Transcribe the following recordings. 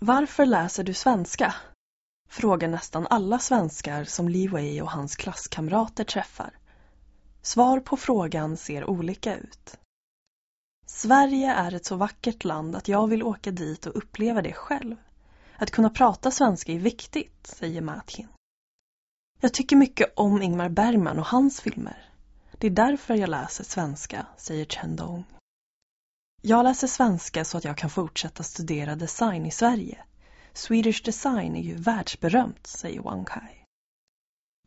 Varför läser du svenska? Frågar nästan alla svenskar som Li Wei och hans klasskamrater träffar. Svar på frågan ser olika ut. Sverige är ett så vackert land att jag vill åka dit och uppleva det själv. Att kunna prata svenska är viktigt, säger Mathin. Jag tycker mycket om Ingmar Bergman och hans filmer. Det är därför jag läser svenska, säger Chen Dong. Jag läser svenska så att jag kan fortsätta studera design i Sverige. Swedish design är ju världsberömt, säger Wang Kai.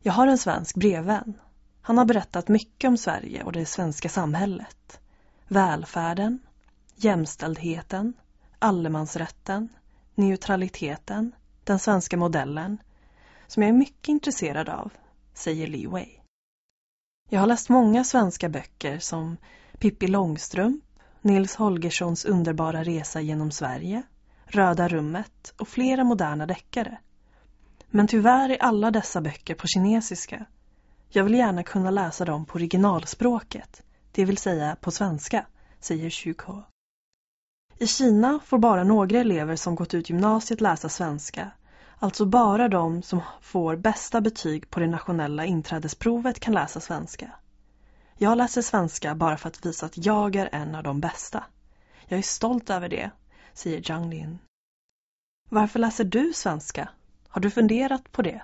Jag har en svensk brevvän. Han har berättat mycket om Sverige och det svenska samhället. Välfärden, jämställdheten, allemansrätten, neutraliteten, den svenska modellen, som jag är mycket intresserad av, säger Li Wei. Jag har läst många svenska böcker som Pippi Långstrump, Nils Holgerssons underbara resa genom Sverige, Röda rummet och flera moderna deckare. Men tyvärr är alla dessa böcker på kinesiska. Jag vill gärna kunna läsa dem på originalspråket, det vill säga på svenska, säger Xuko. I Kina får bara några elever som gått ut gymnasiet läsa svenska, alltså bara de som får bästa betyg på det nationella inträdesprovet kan läsa svenska. Jag läser svenska bara för att visa att jag är en av de bästa. Jag är stolt över det, säger Zhang Lin. Varför läser du svenska? Har du funderat på det?